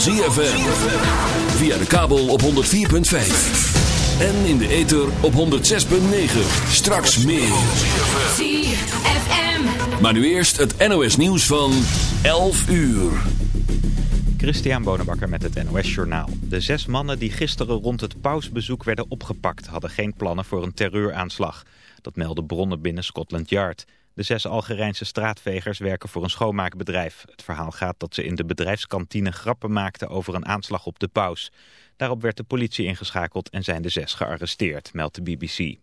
ZFM. Via de kabel op 104.5. En in de ether op 106.9. Straks meer. ZFM. Maar nu eerst het NOS nieuws van 11 uur. Christian Bonenbakker met het NOS Journaal. De zes mannen die gisteren rond het pausbezoek werden opgepakt... hadden geen plannen voor een terreuraanslag. Dat melden bronnen binnen Scotland Yard. De zes Algerijnse straatvegers werken voor een schoonmaakbedrijf. Het verhaal gaat dat ze in de bedrijfskantine grappen maakten over een aanslag op de paus. Daarop werd de politie ingeschakeld en zijn de zes gearresteerd, meldt de BBC.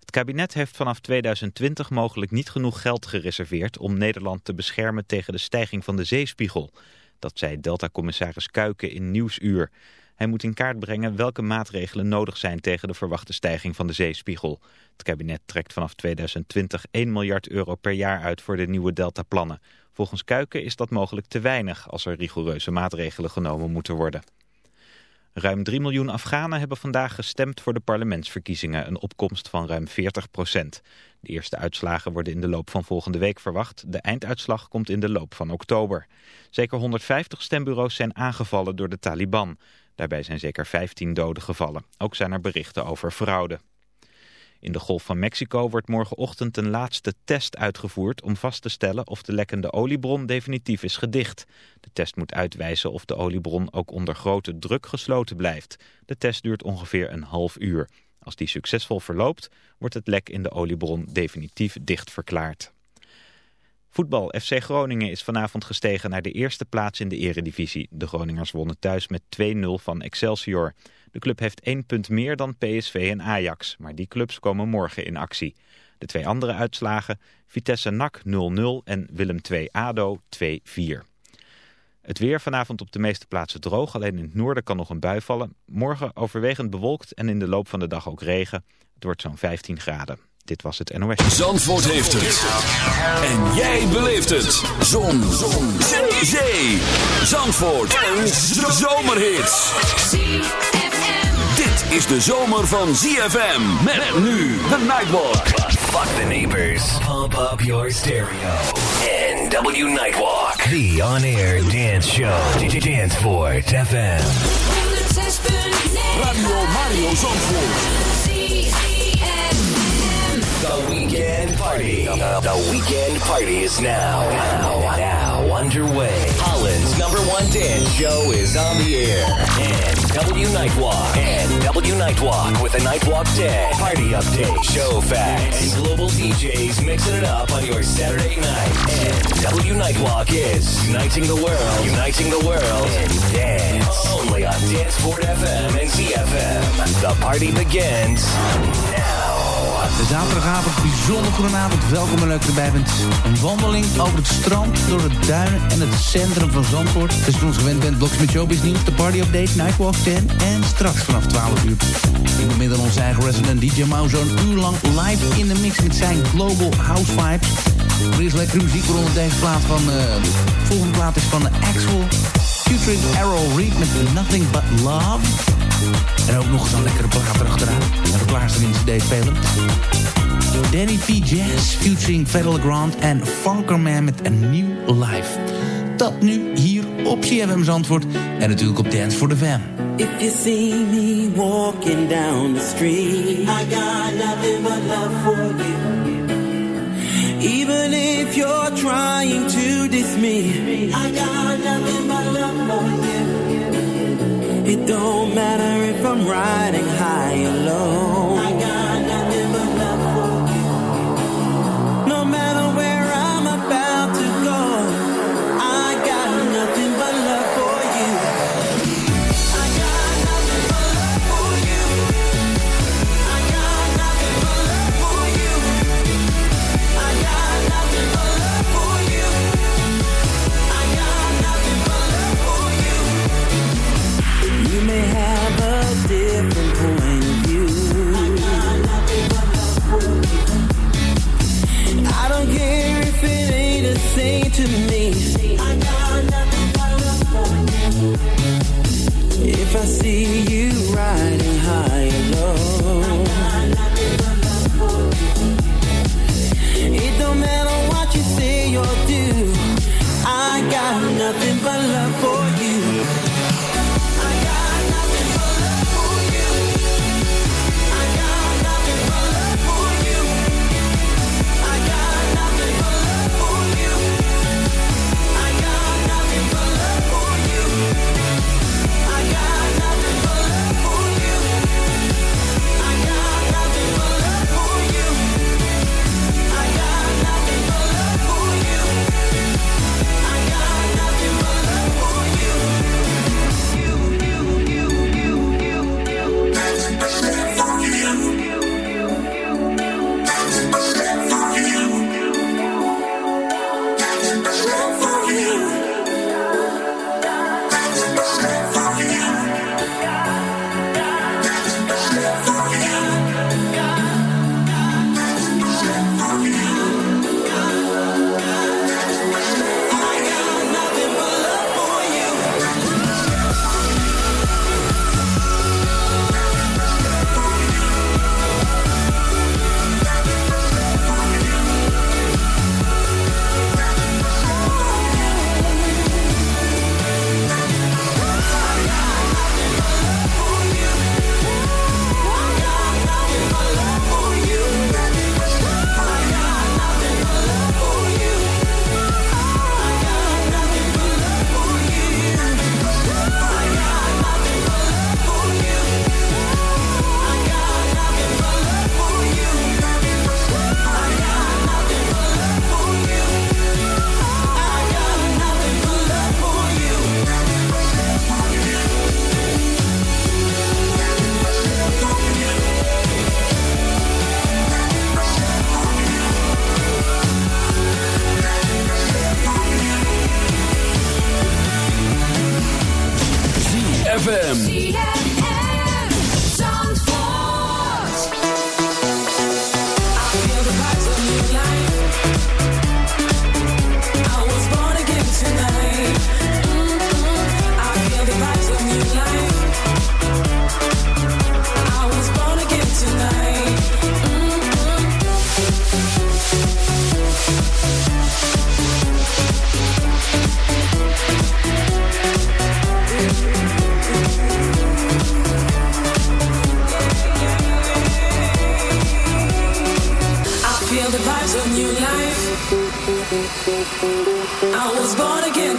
Het kabinet heeft vanaf 2020 mogelijk niet genoeg geld gereserveerd om Nederland te beschermen tegen de stijging van de zeespiegel. Dat zei Delta-commissaris Kuiken in Nieuwsuur. Hij moet in kaart brengen welke maatregelen nodig zijn tegen de verwachte stijging van de zeespiegel. Het kabinet trekt vanaf 2020 1 miljard euro per jaar uit voor de nieuwe Delta-plannen. Volgens Kuiken is dat mogelijk te weinig als er rigoureuze maatregelen genomen moeten worden. Ruim 3 miljoen Afghanen hebben vandaag gestemd voor de parlementsverkiezingen, een opkomst van ruim 40 procent. De eerste uitslagen worden in de loop van volgende week verwacht. De einduitslag komt in de loop van oktober. Zeker 150 stembureaus zijn aangevallen door de Taliban. Daarbij zijn zeker 15 doden gevallen. Ook zijn er berichten over fraude. In de Golf van Mexico wordt morgenochtend een laatste test uitgevoerd om vast te stellen of de lekkende oliebron definitief is gedicht. De test moet uitwijzen of de oliebron ook onder grote druk gesloten blijft. De test duurt ongeveer een half uur. Als die succesvol verloopt, wordt het lek in de oliebron definitief dicht verklaard. Voetbal FC Groningen is vanavond gestegen naar de eerste plaats in de eredivisie. De Groningers wonnen thuis met 2-0 van Excelsior. De club heeft één punt meer dan PSV en Ajax, maar die clubs komen morgen in actie. De twee andere uitslagen, Vitesse NAC 0-0 en Willem II ADO 2-4. Het weer vanavond op de meeste plaatsen droog, alleen in het noorden kan nog een bui vallen. Morgen overwegend bewolkt en in de loop van de dag ook regen. Het wordt zo'n 15 graden. Dit was het NOS. Zandvoort heeft het. En jij beleeft het. Zon. Zon. Zee. Zee. Zandvoort. Een zomerhit. ZFM. Dit is de zomer van ZFM. Met nu de Nightwalk. Fuck the neighbors. Pump up your stereo. NW Nightwalk. The on-air dance show. Danceport FM. 106.9. Radio Mario Zandvoort. Weekend party. The weekend party is now. Now. Now. Underway. Holland's number one dance show is on the air. NW Nightwalk. NW Nightwalk with a Nightwalk 10. Party update. Show facts. And global DJs mixing it up on your Saturday night. NW Nightwalk is uniting the world. Uniting the world in dance. Only on Danceport FM and ZFM. The party begins now. De zaterdagavond, bijzonder avond. Welkom en leuk dat je erbij bent. Een wandeling over het strand, door de duinen en het centrum van Zandvoort. Dus je ons gewend bent, Bloks met Showbiz Nieuws, de Party Update, Nightwalk 10... en straks vanaf 12 uur. Ik ben middel onze eigen resident DJ Mao zo'n uur lang live in de mix met zijn Global House Vibes. Er is lekkere muziek, waaronder deze plaat van... eh, de volgende plaat is van Axel, featuring Arrow Reed met Nothing But Love... En ook nog een lekkere plaat erachteraan. En we klaarstaan in de cd-speler. Danny P. Jazz featuring Federal Grant en Funkerman met een New Life. Dat nu hier op CFM Zandvoort en natuurlijk op Dance for the Fam. If you see me walking down the street, I got nothing but love for you. Even if you're trying to diss me, I got nothing but love for you. It don't matter if I'm riding high or low.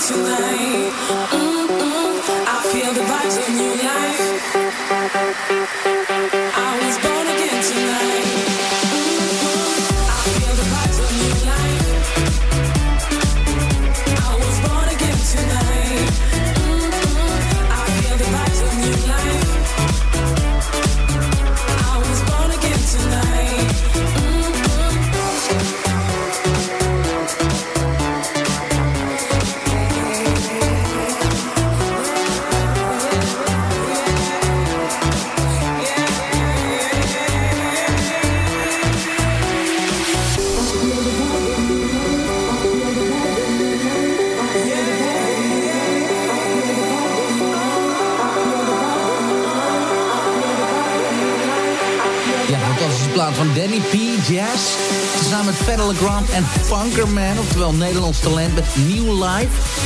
Tonight. Mm-mm. I feel the vibes of new life. Jazz. Samen met Federal Grant en Funkerman. Oftewel Nederlands talent met New Life.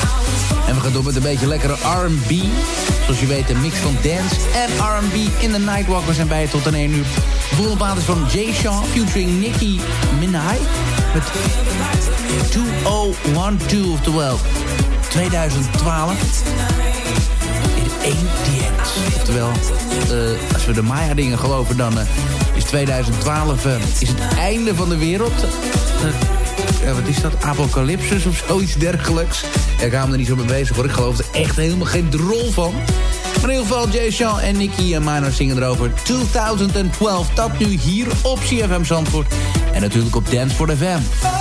En we gaan door met een beetje lekkere R&B. Zoals je weet een mix van dance en R&B in de Nightwalk. We zijn bij je tot een 1 uur. Plaat is van Jay Sean featuring Nicki Minaj. Met 2012, oftewel 2012. In één dance. Oftewel, eh, als we de Maya-dingen geloven, dan eh, is 2012 eh, is het einde van de wereld. Eh, ja, wat is dat? Apocalypsus of zoiets dergelijks. Ja, ik hou me er niet zo mee bezig hoor. Ik geloof er echt helemaal geen drol van. Maar in ieder geval, Jay Sean en Nicky en zingen erover 2012. Dat nu hier op CFM Zandvoort. En natuurlijk op Dance for the FM.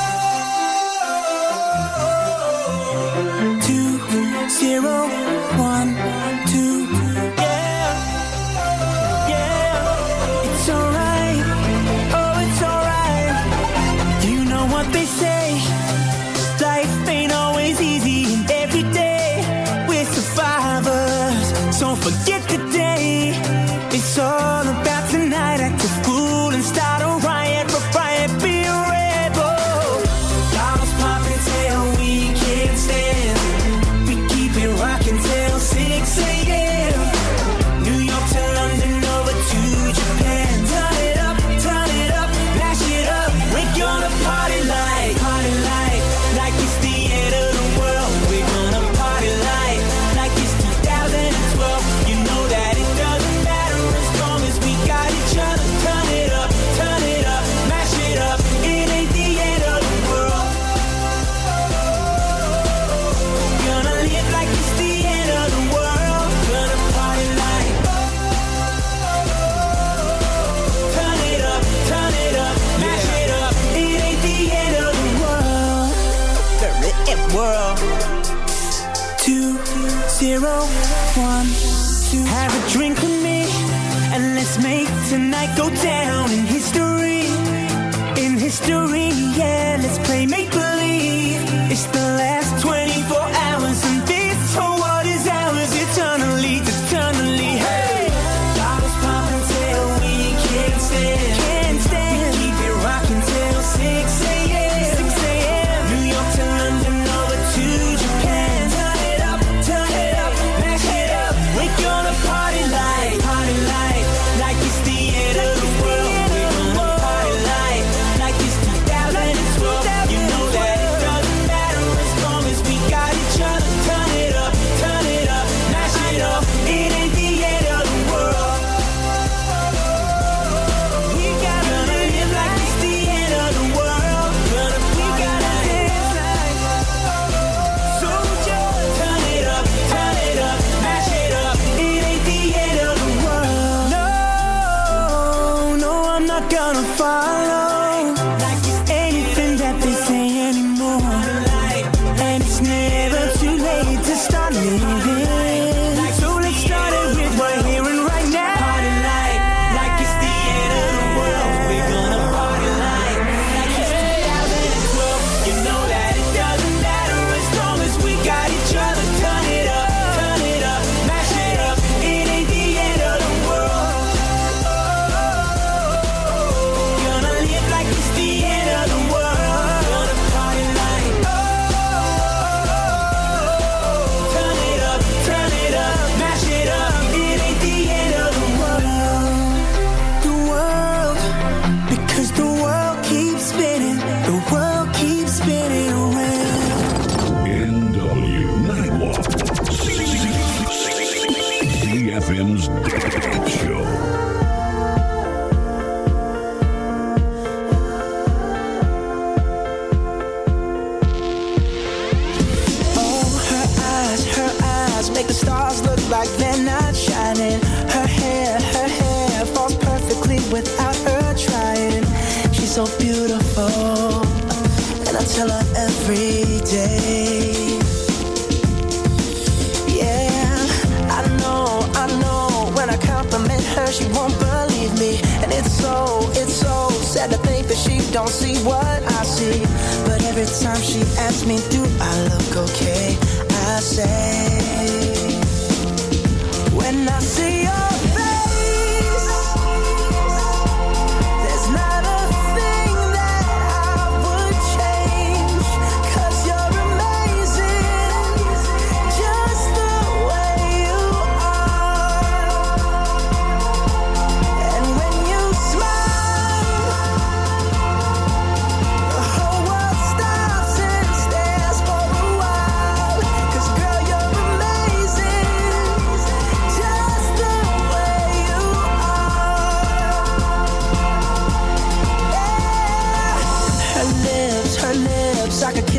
she don't see what I see. But every time she asks me, do I look okay? I say, when I see you.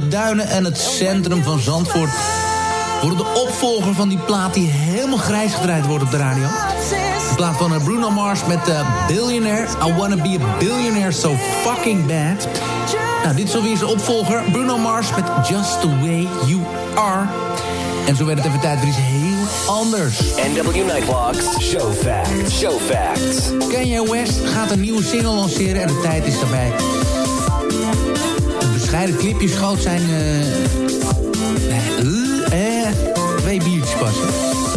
de duinen en het centrum van Zandvoort. Voor de opvolger van die plaat die helemaal grijs gedraaid wordt op de radio. De plaat van eh, Bruno Mars met uh, Billionaire. I wanna be a billionaire so fucking bad. Nou, dit is alweer zijn opvolger. Bruno Mars met Just the Way You Are. En zo werd het even tijd voor iets heel anders. NW Nightwalks Show Facts. Show Facts. Kanye West gaat een nieuwe single lanceren en de tijd is daarbij. Een bescheiden clipje schoot zijn... eh eh, eh, twee biertjes passen.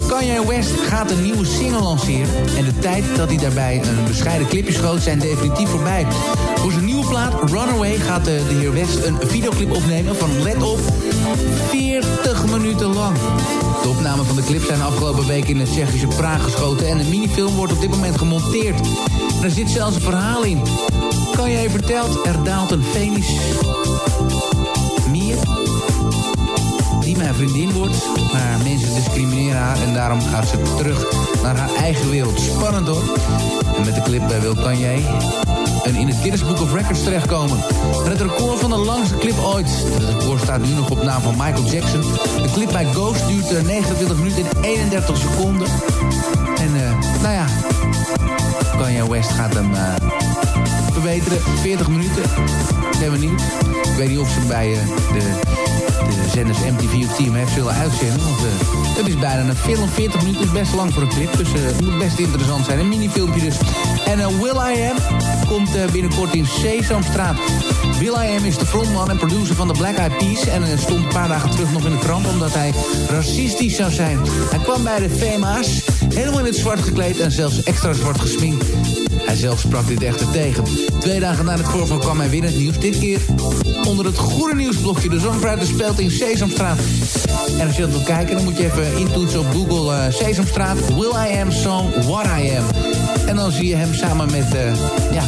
Kanye West gaat een nieuwe single lanceren. En de tijd dat hij daarbij een bescheiden clipje schoot zijn definitief voorbij. Voor zijn nieuwe plaat Runaway gaat de, heer West een videoclip opnemen van, let op, 40 minuten lang. De opnamen van de clip zijn afgelopen week in het Tsjechische Praag geschoten... en de minifilm wordt op dit moment gemonteerd. Er zit zelfs een verhaal in. Kan jij vertelt, er daalt een Venus meer die mijn vriendin wordt. Maar mensen discrimineren haar en daarom gaat ze terug naar haar eigen wereld. Spannend hoor. En met de clip bij Wil jij en in het Guinness Book of Records terechtkomen. En het record van de langste clip ooit. Het record staat nu nog op naam van Michael Jackson. De clip bij Ghost duurt eh, 29 minuten en 31 seconden. En eh, nou ja, Kanye West gaat hem eh, verbeteren. 40 minuten. Ik ben benieuwd. Ik weet niet of ze bij eh, de, de zenders MTV of TMF zullen uitzenden. Want eh, het is bijna een film. 40 minuten is best lang voor een clip. Dus eh, het moet best interessant zijn. Een minifilmpje dus. En Will I Am komt binnenkort in Sesamstraat. Will I Am is de frontman en producer van de Black Eyed Peas. En stond een paar dagen terug nog in de krant omdat hij racistisch zou zijn. Hij kwam bij de FEMA's helemaal in het zwart gekleed en zelfs extra zwart gesminkt. Hij zelf sprak dit echter tegen. Twee dagen na het voorval kwam hij weer het nieuws. Dit keer onder het goede nieuwsblokje. De Songwriter speelt in Sesamstraat. En als je dat wilt kijken, dan moet je even intoetsen op Google eh, Sesamstraat. Will I Am Song What I Am. En dan zie je hem samen met, eh, ja,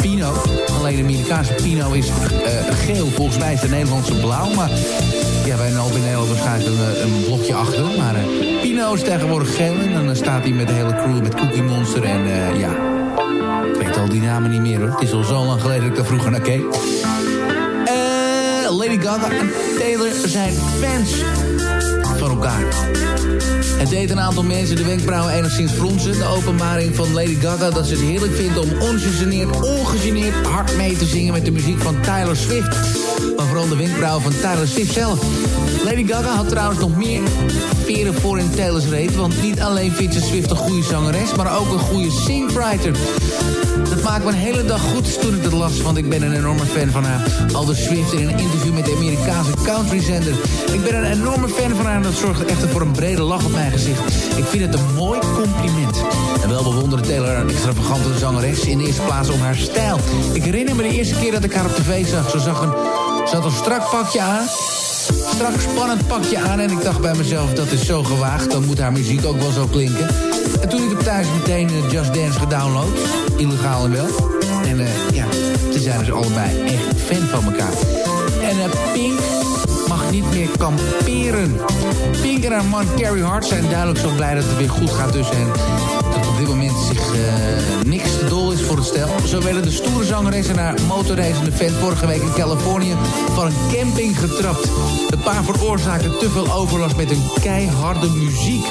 Pino. Alleen de Amerikaanse Pino is eh, geel. Volgens mij is de Nederlandse blauw. Maar ja, wij hebben in Nederland waarschijnlijk een, een blokje achter. Maar Pino is tegenwoordig geel. En dan staat hij met de hele crew met Cookie Monster. En ja, weet al die namen niet meer hoor. Het is al zo lang geleden dat ik daar vroeger naar keek. Eh, Lady Gaga en Taylor zijn fans van elkaar. Het deed een aantal mensen de wenkbrauwen enigszins fronsen. De openbaring van Lady Gaga dat ze het heerlijk vindt om ongegeneerd, ongegeneerd hard mee te zingen met de muziek van Taylor Swift. Maar vooral de wenkbrauwen van Taylor Swift zelf. Lady Gaga had trouwens nog meer veren voor in Taylor's reet. Want niet alleen vindt ze Swift een goede zangeres, maar ook een goede singwriter. Dat maakt me een hele dag goed toen ik dat las, want ik ben een enorme fan van haar. Aldous Swift in een interview met de Amerikaanse countryzender. Ik ben een enorme fan van haar en dat zorgt echt voor een brede lach op mijn gezicht. Ik vind het een mooi compliment. En wel bewonderde Taylor een extravagante zangeres in de eerste plaats om haar stijl. Ik herinner me de eerste keer dat ik haar op tv zag. Ze zag een, ze had een strak pakje aan strak spannend pakje aan en ik dacht bij mezelf, dat is zo gewaagd, dan moet haar muziek ook wel zo klinken. En toen ik heb thuis meteen eh, Just Dance gedownload, illegaal en wel. En eh, ja, toen zijn ze allebei echt fan van elkaar. En uh, Pink mag niet meer kamperen. Pink en haar man Carrie Hart zijn duidelijk zo blij dat het weer goed gaat tussen hen. Op dit moment zich uh, niks te dol is voor het stel. Zo werden de stoere zangeres en haar motorreizende fan vorige week in Californië van een camping getrapt. Het paar veroorzaakte te veel overlast met hun keiharde muziek.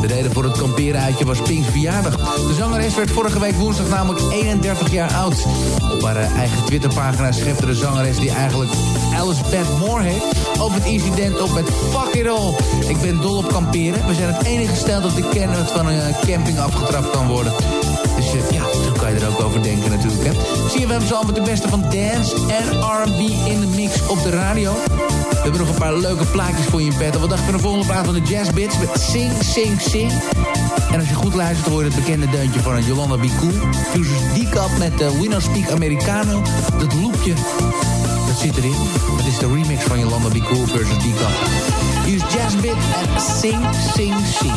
De reden voor het kamperenuitje was Pink's verjaardag. De zangeres werd vorige week woensdag namelijk 31 jaar oud. Op haar uh, eigen Twitterpagina schepte de zangeres die eigenlijk Alice Beth Moore heet... over het incident op met Fuck It All. Ik ben dol op kamperen. We zijn het enige stel dat ik ken dat van een uh, camping afgetrapt kan worden. Dus uh, ja, zo kan je er ook over denken natuurlijk. Hè. Hebben zo met de beste van dance en R&B in de mix op de radio. We hebben nog een paar leuke plaatjes voor je in petto. Wat dacht je van de volgende plaat van de Jazz Bits met Sing, Sing, Sing. En als je goed luistert hoor je het bekende deuntje van Jolanda B. Cool. Fuses D-Cup met uh, We No Speak Americano. Dat loopje, dat zit erin. Dat is de remix van Jolanda B. Cool versus D-Cup. Hier is Jazz Bit en Sing, Sing, Sing.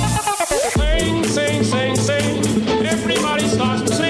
Sing, sing, sing, sing. Everybody starts to sing.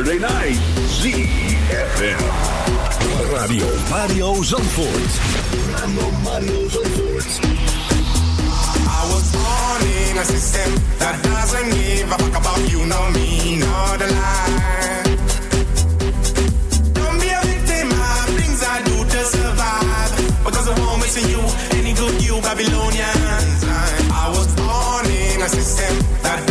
Saturday night. ZFM. Radio Mario Zandvoort. Radio Mario Zandvoort. I was born in a system that doesn't give a fuck about you, no me, no the lie. Don't be a victim of things I do to survive. Because I won't miss you, any good you Babylonians. I, I was born in a system that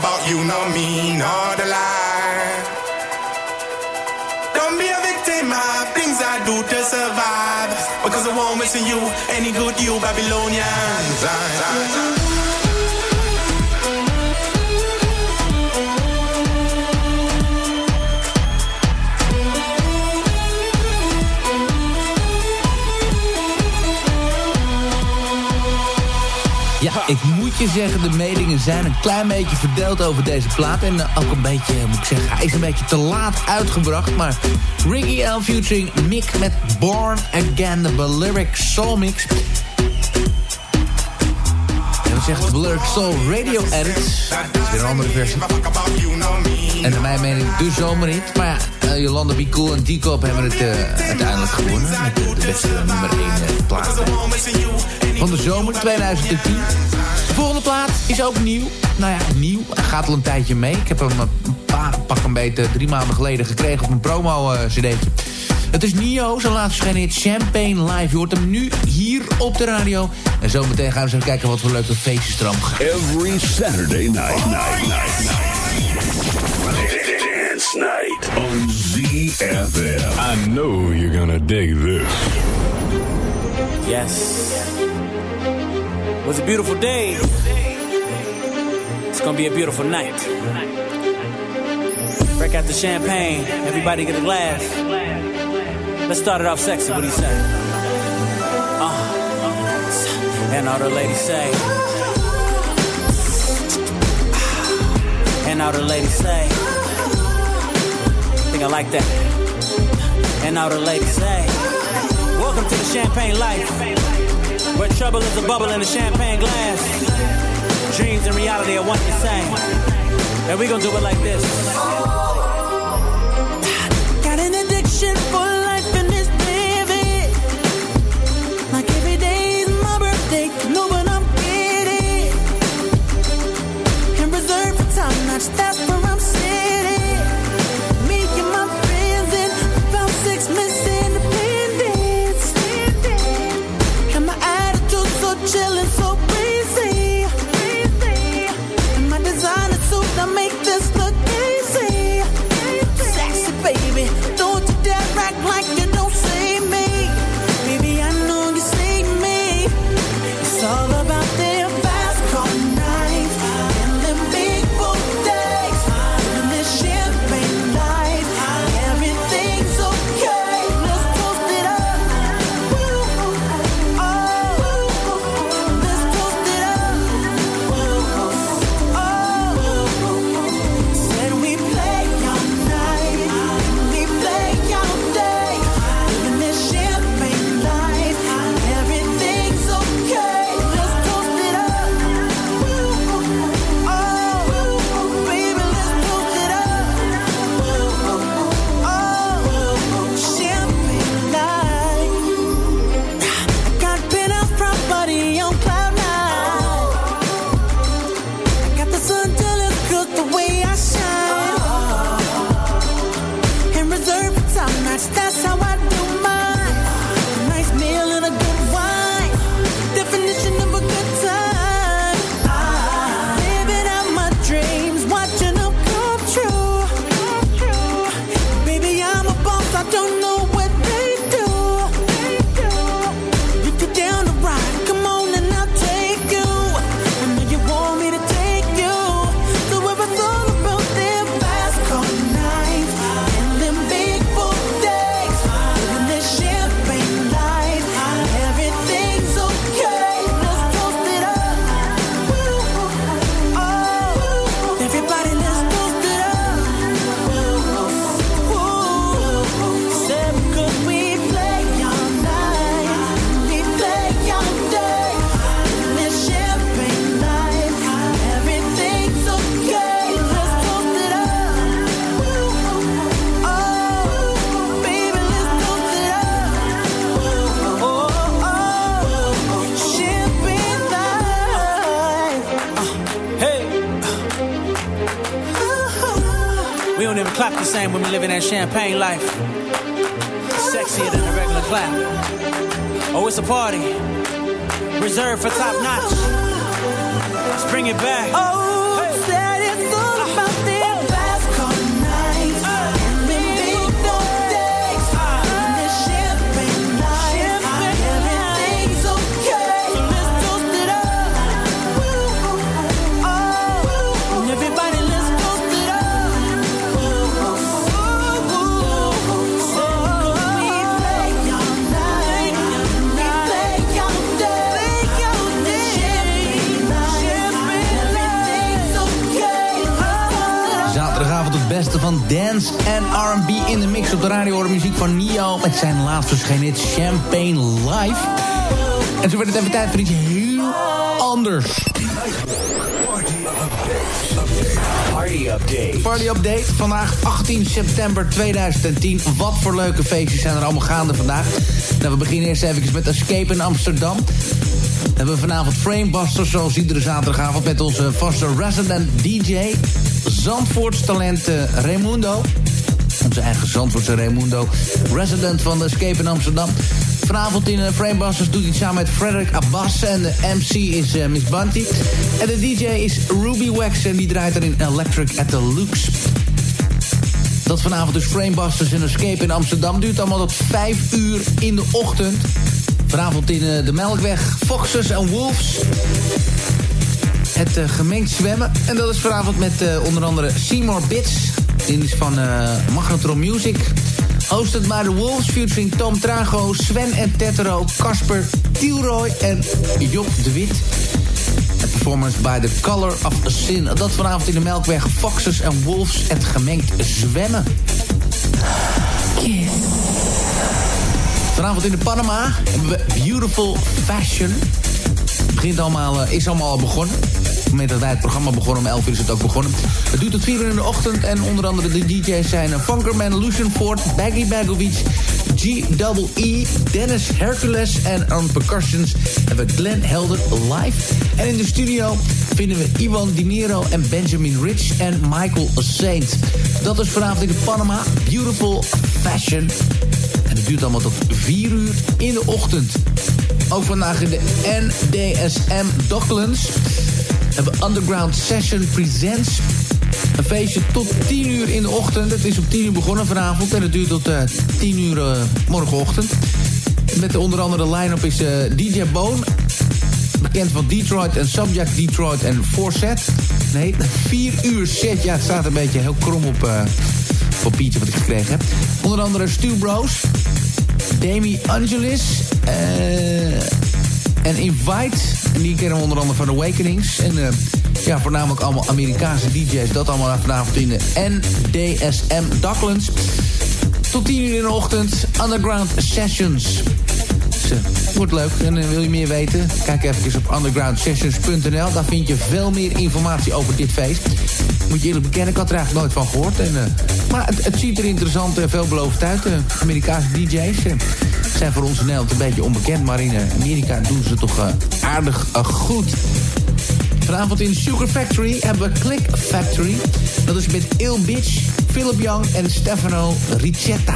about you, no me, no the lie. Don't be a victim of things I do to survive. Because I won't miss you, any good you Babylonians. Ik je zeggen, de meningen zijn een klein beetje verdeeld over deze plaat. En eh, ook een beetje, moet ik zeggen, hij is een beetje te laat uitgebracht. Maar Ricky L featuring Mick met Born Again, de Balearic Soul Mix. En we zeggen de Soul Radio Edit. Dat is weer een andere versie. En naar mijn mening de zomerhit. Maar ja, eh, Jolanda Be Cool en D-Cop hebben het eh, uiteindelijk gewonnen. Met de, de beste nummer 1 uh, plaat van de zomer 2010. De volgende plaat is ook nieuw. Nou ja, nieuw. Hij gaat al een tijdje mee. Ik heb hem een paar, pak een beetje drie maanden geleden gekregen op mijn promo-cd'tje. het is Nio, zijn laatste verschenen hit Champagne Live. Je hoort hem nu hier op de radio. En zometeen gaan we eens even kijken wat voor leuke feestjes er allemaal gaan. Every Saturday night, night, night, night. Dance night on ZFM. I know you're gonna dig this. Yes. Was a beautiful day. It's gonna be a beautiful night. Break out the champagne. Everybody get a glass. Let's start it off sexy. What do you say? Uh, and all the ladies say. And all the ladies say. I think I like that. And all the ladies say. Welcome to the champagne life. Where trouble is a bubble in a champagne glass. Dreams and reality are one the same. And we gonna do it like this. Got an addiction for life and my birthday, know what I'm getting. For top notch, champagne life. Dance en R&B in de mix op de radio. Muziek van Nio met zijn laatst verschenen Champagne Live. En zo werd het even tijd voor iets heel anders. Party update. Party Update. Vandaag 18 september 2010. Wat voor leuke feestjes zijn er allemaal gaande vandaag. Nou, we beginnen eerst even met Escape in Amsterdam. Dan hebben we vanavond Framebusters, zoals iedere zaterdagavond... met onze vaste resident DJ, Zandvoorts talent Raimundo. Onze eigen Zandvoortse Raimundo, resident van de Escape in Amsterdam. Vanavond in eh, Framebusters doet hij samen met Frederick Abbas... en de MC is eh, Miss Bunty. En de DJ is Ruby Wax en die draait er in Electric at the Lux. Dat vanavond dus Framebusters en Escape in Amsterdam. Duurt allemaal tot 5 uur in de ochtend. Vanavond in eh, de Melkweg, Foxes en Wolves. Het eh, gemengd zwemmen. En dat is vanavond met eh, onder andere Seymour Bits. Die is van eh Magnetron Music. Hosted by The Wolves, featuring Tom Trago, Sven en Tetero, Casper, Tielroy en Job de Wit. En performance by The Color of Sin. Dat vanavond in de Melkweg, Foxes en Wolves, het gemengd zwemmen. Vanavond in de Panama hebben we Beautiful Fashion. Het begint allemaal, is allemaal al begonnen. Het moment dat het programma begonnen, om 11 uur is het ook begonnen. Het duurt tot 4 uur in de ochtend en onder andere de DJ's zijn eh, Funkerman, Lucian Ford, Baggy Bagovic, G-double-E, Dennis Hercules en on percussions hebben we Glenn Helder live. En in de studio vinden we Ivan Di Niro en Benjamin Rich en Michael Saint. Dat is vanavond in de Panama, Beautiful Fashion. En het duurt allemaal tot 4 uur in de ochtend. Ook vandaag in de NDSM Docklands hebben Underground Session Presents. Een feestje tot 10 uur in de ochtend. Het is om 10 uur begonnen vanavond en het duurt tot eh 10 uur eh, morgenochtend. Met onder andere de line-up is eh, DJ Bone. Bekend van Detroit en Subject Detroit en Forset. Nee, 4 uur set. Ja, het staat een beetje heel krom op eh papiertje wat ik gekregen heb. Onder andere Stu Bros. Demi Angelis. eh, en Invite. En die kennen we onder andere van Awakenings. En eh, ja, voornamelijk allemaal Amerikaanse DJ's. Dat allemaal vanavond in de NDSM Docklands. Tot 10 uur in de ochtend. Underground Sessions. Dus, wordt leuk. En eh, wil je meer weten? Kijk even op undergroundsessions.nl. Daar vind je veel meer informatie over dit feest. Moet je eerlijk bekennen, ik had er eigenlijk nooit van gehoord. En, eh, maar het, ziet er interessant en veelbelovend uit. Amerikaanse DJ's zijn voor ons in Nederland een beetje onbekend. Maar in eh, Amerika doen ze toch eh, aardig eh, goed. Vanavond in Sugar Factory hebben we Click Factory. Dat is met Il Bitch, Philip Young en Stefano Ricetta.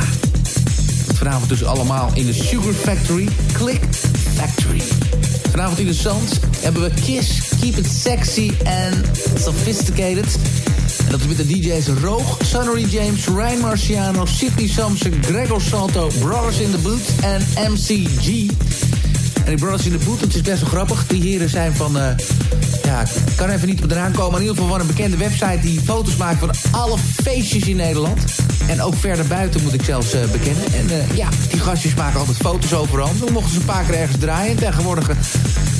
Vanavond dus allemaal in de Sugar Factory, Click Factory. Vanavond in de Zand hebben we Kiss, Keep It Sexy and Sophisticated. En dat is met de DJ's Roog, Sonnery James, Ryan Marciano, Sidney Sampson, Gregor Salto, Brothers in the Boot en MCG. En die Brothers in the Boot, het is best wel grappig. Die heren zijn van... eh, ja, ik kan even niet op de komen. Maar in ieder geval van een bekende website die foto's maakt van alle feestjes in Nederland. En ook verder buiten moet ik zelfs eh, bekennen. En eh, ja, die gastjes maken altijd foto's overal. Dan mochten ze een paar keer ergens draaien. En tegenwoordig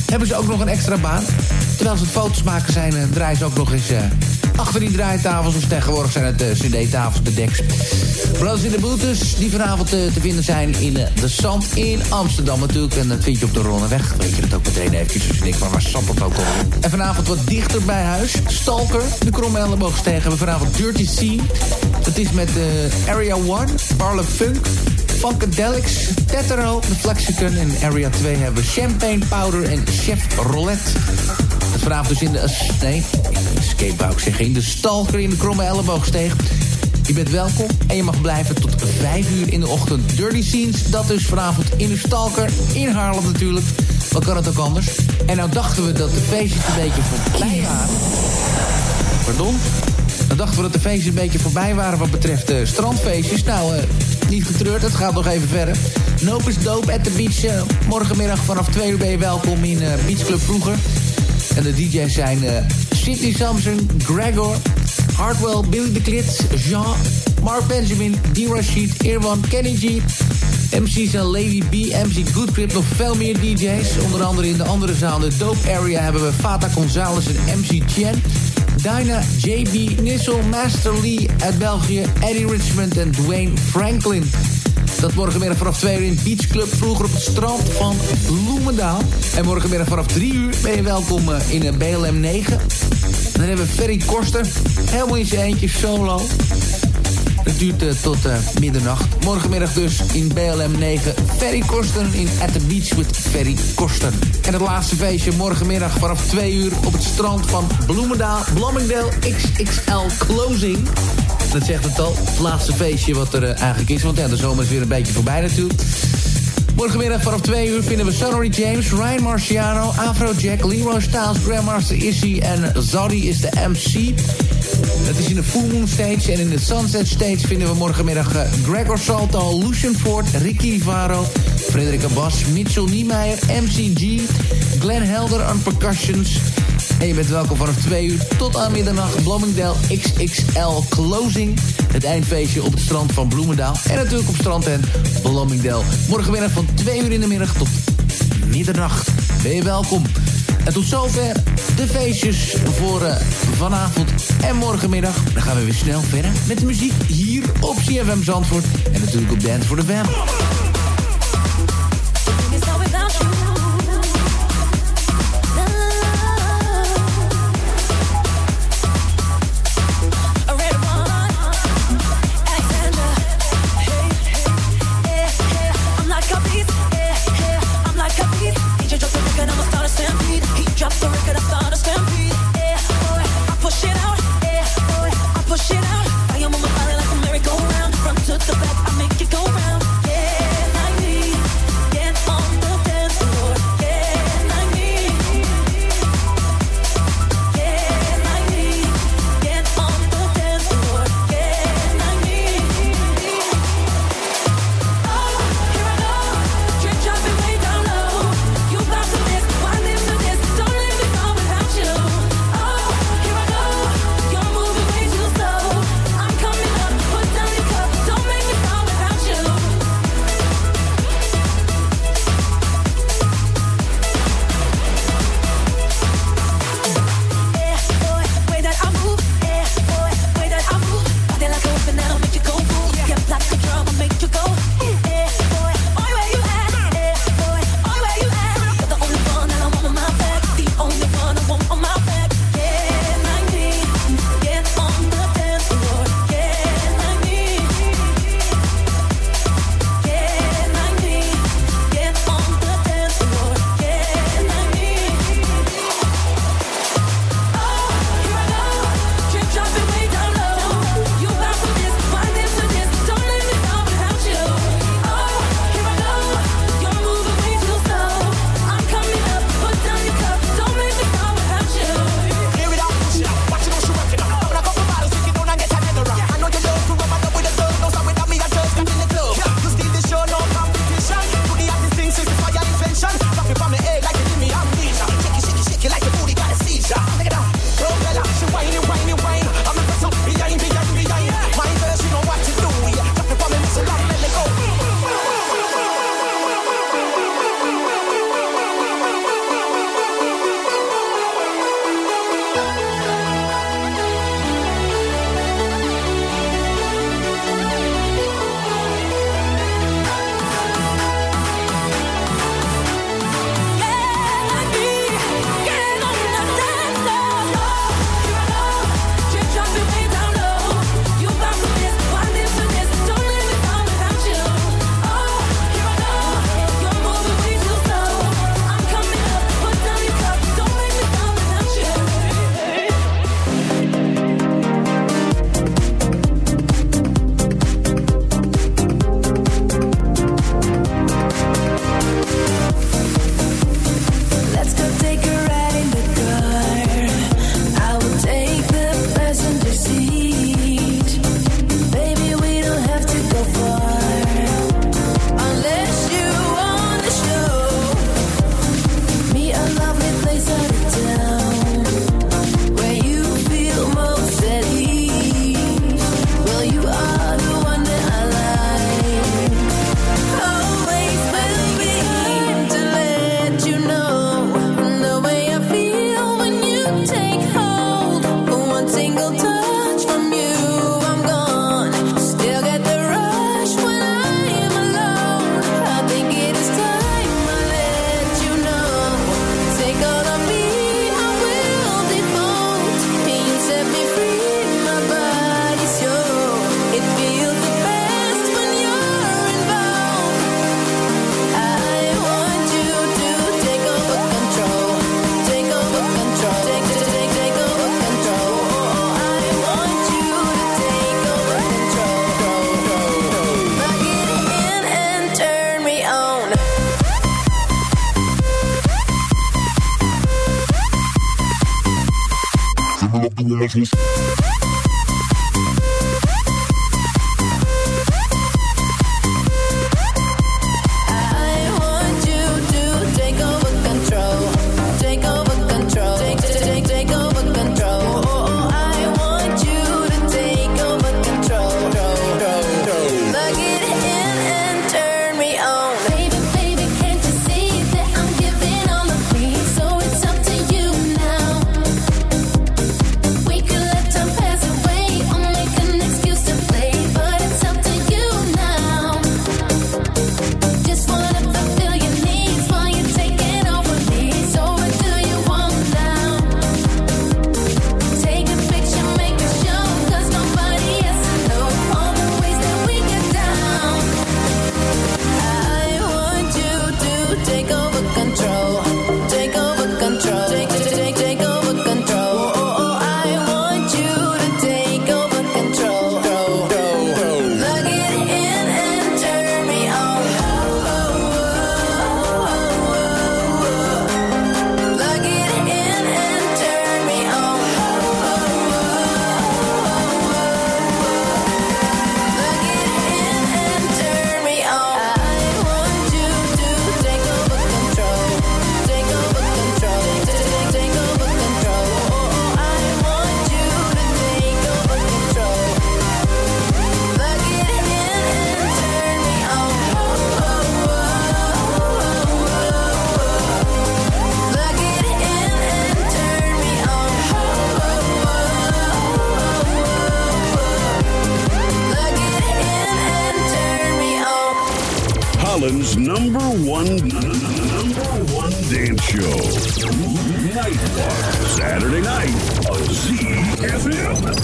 hebben ze ook nog een extra baan. Terwijl ze het foto's maken zijn, draaien ze ook nog eens... achter die draaitafels, dus tegenwoordig zijn het eh, cd-tafels, de decks. Brothers in de Boetes, die vanavond eh, te vinden zijn in eh, de Zand in Amsterdam natuurlijk. En dat vind je op de Ronneweg. Weet je dat ook meteen eventjes. Dus denkt, maar waar zat dat ook al? En vanavond wat dichter bij huis. Stalker, de Kromme Elleboogstegen. Hebben we vanavond Dirty Sea. Dat is met Area 1, Barley Funk, Funkadelics, Tetero, de Flexicon. En Area 2 hebben we Champagne Powder en Chef Roulette. Dat vanavond dus in de... Nee, escape wou zeggen. In de Stalker in de Kromme Elleboogsteeg. Je bent welkom en je mag blijven tot 5 uur in de ochtend. Dirty Scenes, dat dus vanavond in de Stalker, in Haarlem natuurlijk. Wat kan het ook anders? En nou dachten we dat de feestjes een beetje voorbij waren. Pardon? Dan dachten we dat de feestjes een beetje voorbij waren wat betreft uh, strandfeestjes. Nou, uh, niet getreurd, het gaat nog even verder. Nope is dope at the beach. Uh, morgenmiddag vanaf 2 uur ben je welkom in Beach Club Vroeger. En de DJ's zijn Sidney Samson, Gregor, Hardwell, Billy de Klits, Jean, Mark Benjamin, D. Rashid, Irwan, Kenny G... MC's en Lady B, MC Good Grip, nog veel meer DJ's. Onder andere in de andere zaal, de Dope Area, hebben we Fata Gonzalez en MC Chen. Dinah, JB, Nissel, Master Lee uit België, Eddie Richmond en Dwayne Franklin. Dat morgenmiddag vanaf 2 uur in Beach Club, vroeger op het strand van Bloemendaal. En morgenmiddag vanaf 3 uur ben je welkom in BLM 9. Dan hebben we Ferry Korster, helemaal in zijn eentje solo. Het duurt uh, tot middernacht. Morgenmiddag dus in BLM 9. Ferry Korsten in At the Beach with Ferry Korsten. En het laatste feestje morgenmiddag vanaf 2 uur op het strand van Bloemendaal. Bloomingdale XXL Closing. Dat zegt het al. Het laatste feestje wat er uh, eigenlijk is. Want ja, de zomer is weer een beetje voorbij natuurlijk. Morgenmiddag vanaf 2 uur vinden we Sonny James, Ryan Marciano, Afrojack, Leroy Styles, Grandmaster Issy en Zoddy is de MC. Dat is in de Full Moon Stage. En in de Sunset Stage vinden we morgenmiddag uh, Gregor Salto, Lucian Ford, Ricky Varo, Frederik Abbas, Mitchell Niemeyer, MCG, Glenn Helder on percussions. En je bent welkom vanaf 2 uur tot aan middernacht. Bloomingdale XXL Closing. Het eindfeestje op het strand van Bloemendaal. En natuurlijk op strand en Bloomingdale. Morgenmiddag van 2 uur in de middag tot middernacht. Ben je welkom. En tot zover de feestjes voor uh, vanavond en morgenmiddag. Dan gaan we weer snel verder met de muziek hier op CFM Zandvoort. En natuurlijk op Dance voor de Fam.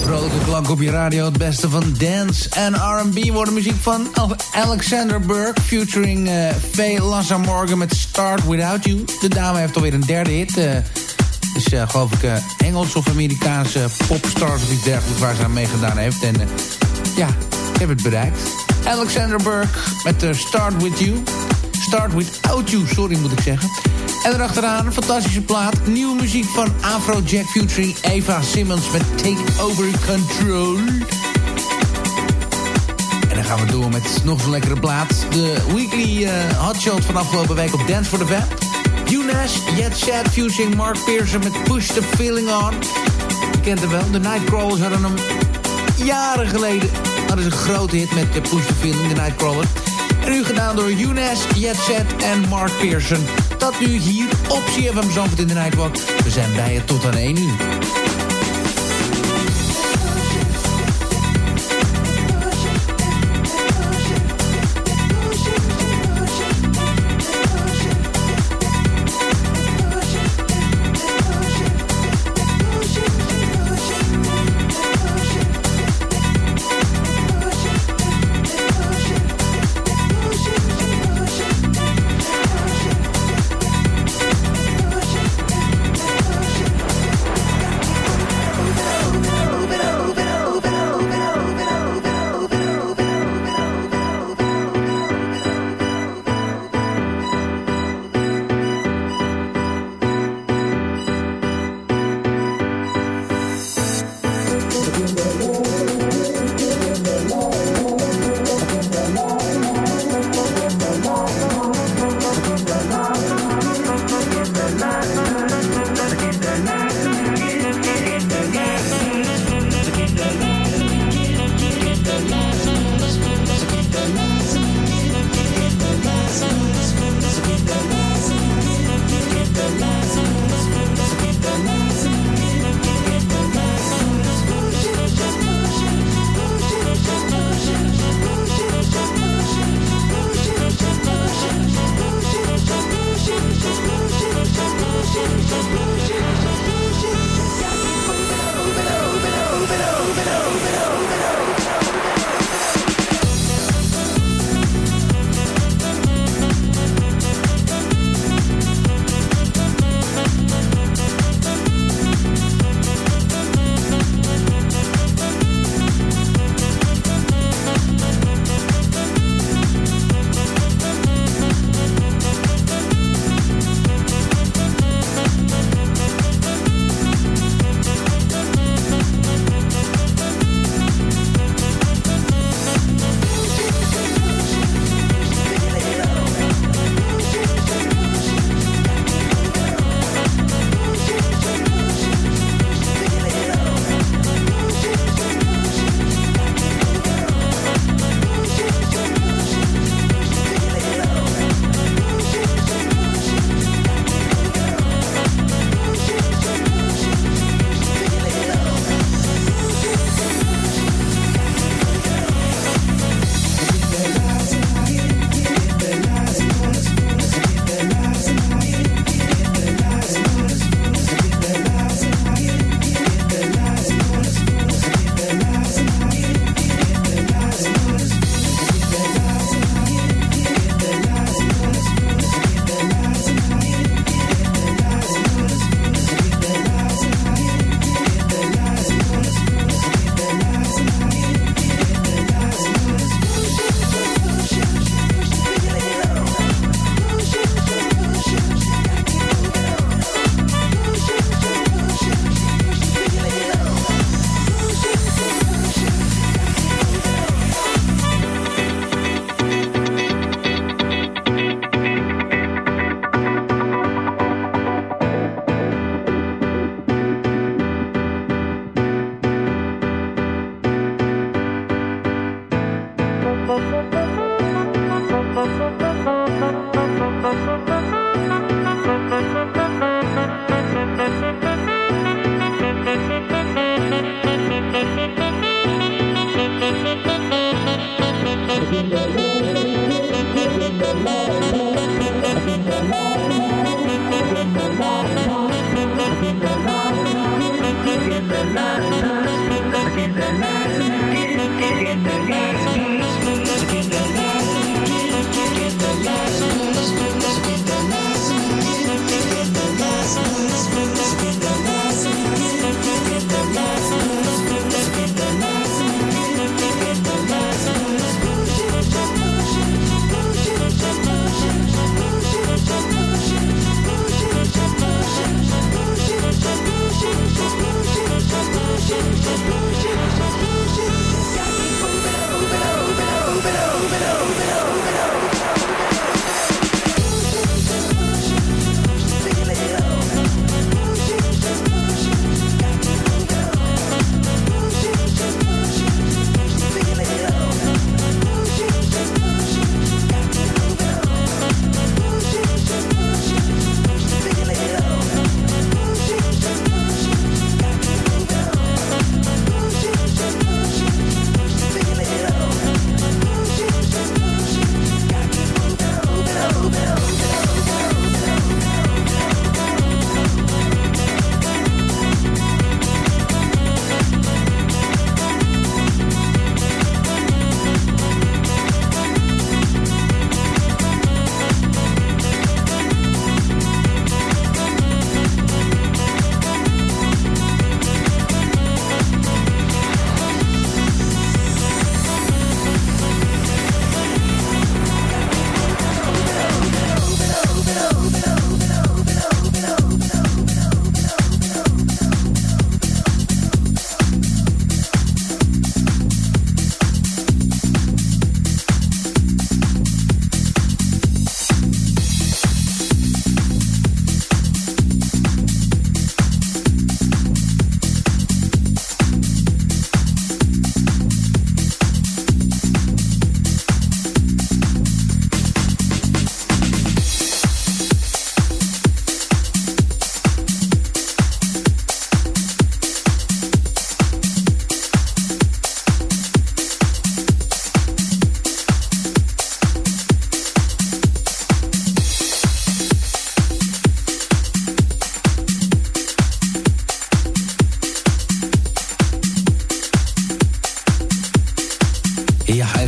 Vrolijke klank op je radio, het beste van dance en R&B... worden muziek van Alexander Burke... featuring eh Faye Lassa Morgan met Start Without You. De dame heeft alweer een derde hit. eh is eh, geloof ik Engels of Amerikaanse popstars of iets dergelijks... waar ze aan meegedaan heeft. En ja, ik heb het bereikt. Alexander Burke met Start With You. Start Without You, sorry moet ik zeggen. En erachteraan een fantastische plaat. Nieuwe muziek van Afrojack featuring Eva Simmons met Take Over Control. En dan gaan we door met nog zo'n lekkere plaat. De weekly eh hot shows van afgelopen week op Dance for the Web. Younes, Jet Set featuring Mark Pearson met Push the Feeling On. Je kent hem wel, de Nightcrawlers hadden hem jaren geleden. Hadden ze een grote hit met de Push the Feeling, de Nightcrawler. En nu gedaan door Younes, Jet Set en Mark Pearson. Dat nu hier op CFM Zandvoort in de Nightwalk. We zijn bij je tot aan 1 uur.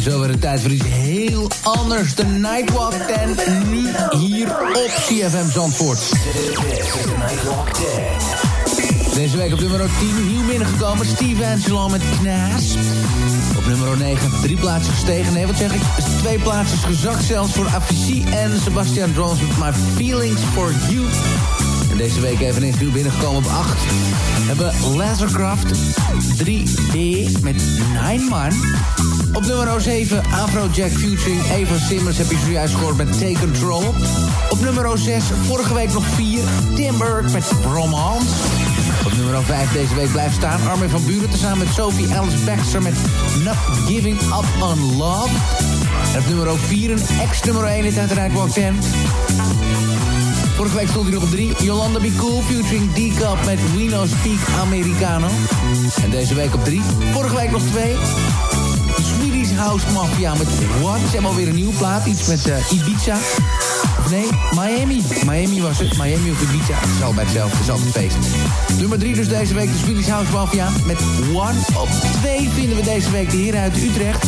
Zo weer een tijd voor iets heel anders. De Nightwalk 10, nu hier op CFM Zandvoort. Deze week op nummer 10 nieuw binnengekomen. Steve Angelo met Knaas. Op nummer 9 drie plaatsen gestegen. Nee, wat zeg ik? Twee plaatsen gezakt zelfs voor Avicii en Sebastian Drons met My Feelings For You. En deze week eveneens nieuw binnengekomen op 8. Hebben we Lazarcraft 3D met 9 Man. Op nummer 7 Afrojack featuring Eva Simmons heb je zojuist gehoord met Take Control. Op nummer 6 vorige week nog 4 Tim Burke met Romance. Op nummer 5 deze week blijft staan Armin van Buren tezamen met Sophie Alice Baxter met Not Giving Up On Love. En op nummer 4 een ex-nummer 1 in het Walk 10. Vorige week stond hij nog op 3. Yolanda Be Cool featuring D-Cup met We No Speak Americano. En deze week op 3. Vorige week nog 2. Swedish House Mafia met What. Ze hebben alweer een nieuwe plaat. Iets met uh, Ibiza. Nee, Miami. Miami was het. Miami of Ibiza. Het is al bij hetzelfde. Het is feest. Nummer 3 dus deze week. De Swedish House Mafia met One. Op 2 vinden we deze week de heren uit Utrecht.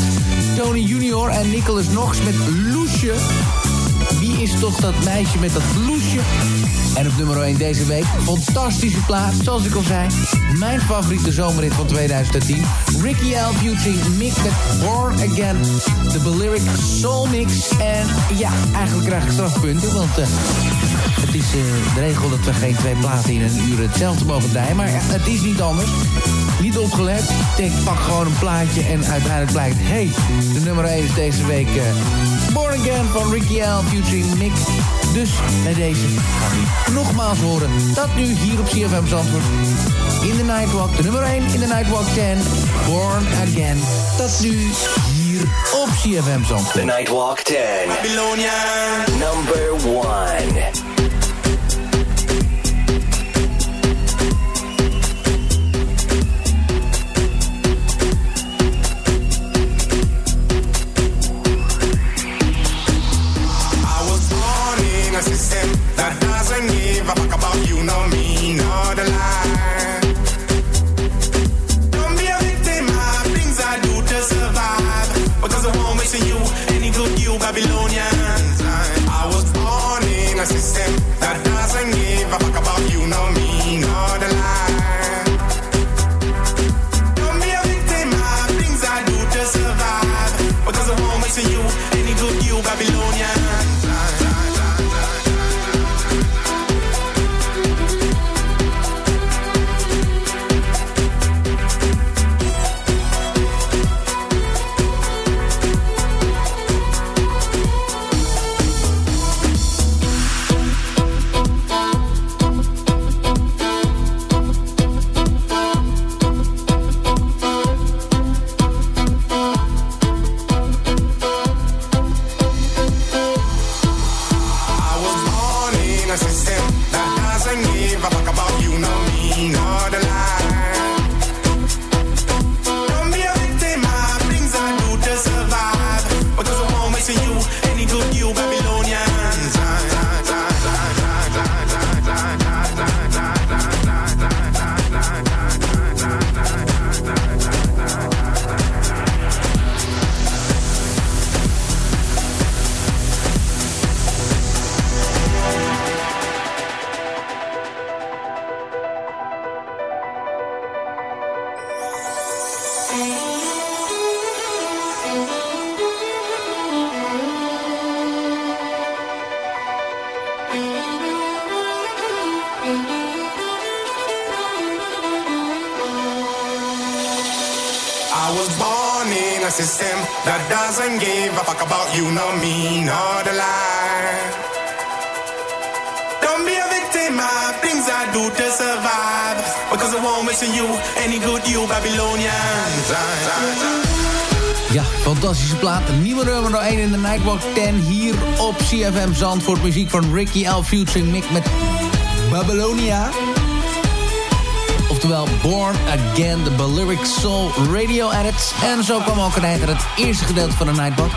Tony Junior en Nicholas Knox met Loesje. Wie is toch dat meisje met dat bloesje? En op nummer 1 deze week, fantastische plaats, zoals ik al zei. Mijn favoriete zomerrit van 2010. Ricky L. Mick met Born Again. De Balearic Soul Mix. En ja, eigenlijk krijg ik strafpunten, want... Uh, het is uh, de regel dat we geen twee platen in een uur hetzelfde mogen. Maar het is niet anders. Niet opgelet. Ik denk, pak gewoon een plaatje en uiteindelijk blijkt... hé, hey, de nummer 1 is deze week... Uh, Born Again van Ricky L. featuring Mick. Dus bij deze gaan we nogmaals horen. Dat nu hier op CFM Zandvoort. In de Nightwalk, de nummer 1 in de Nightwalk 10. Born Again. Dat nu hier op CFM Zandvoort. The Nightwalk 10. Babylonia. Number 1. You, no me, nor the lie. Don't be a victim of things I do to survive. Because I won't missing you, any good you Babylonians. Ja, fantastische plaat. Nieuwe nummer 1 in de Nightwalk 10 hier op CFM Zandvoort. Muziek van Ricky L. featuring Mick met Babylonia. Oftewel Born Again, de Balearic Soul Radio Edits. En zo kwam ook een het eerste gedeelte van de Nightwalk.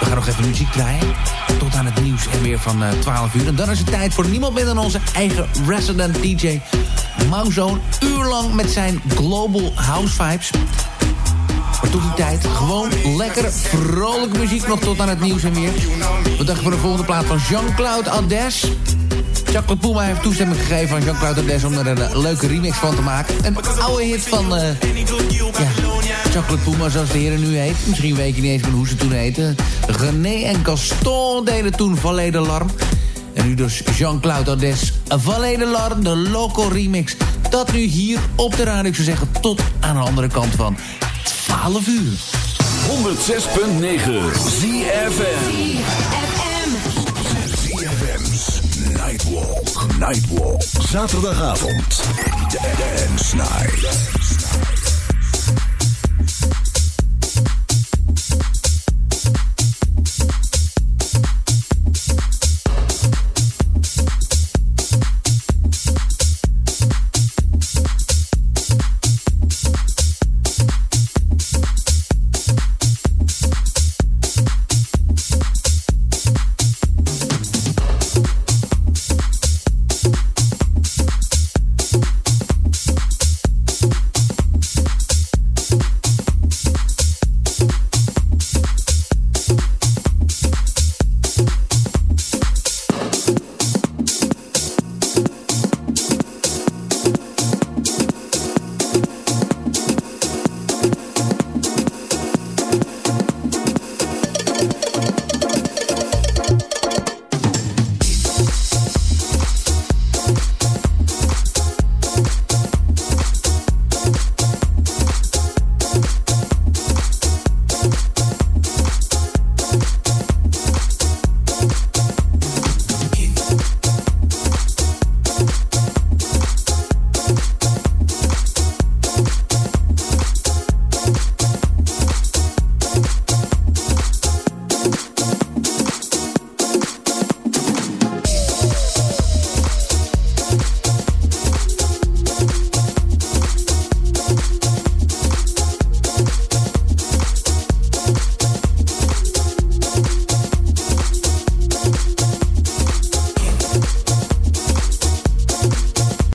We gaan nog even muziek draaien. Tot aan het nieuws en weer van eh, 12 uur. En dan is het tijd voor niemand minder dan onze eigen resident DJ... Mauzo, een uur lang met zijn Global House Vibes... Maar tot die tijd gewoon lekker vrolijke muziek nog tot aan het nieuws en weer. We dachten voor de volgende plaat van Jean-Claude Ades. Chocolate Puma heeft toestemming gegeven aan Jean-Claude Ades om er een eh, leuke remix van te maken. Een oude hit van eh, ja, Chocolate Puma, zoals de heren nu heet. Misschien weet je niet eens meer hoe ze toen heten. René en Gaston deden toen Valet de Larm. En nu dus Jean-Claude Ades, Valet de Larm, de Loco remix. Dat nu hier op de radio, ik zou zeggen, tot aan de andere kant van 12 uur. 106.9 ZFM. ZFM's Nightwalk. Nightwalk. Zaterdagavond. Dance Night.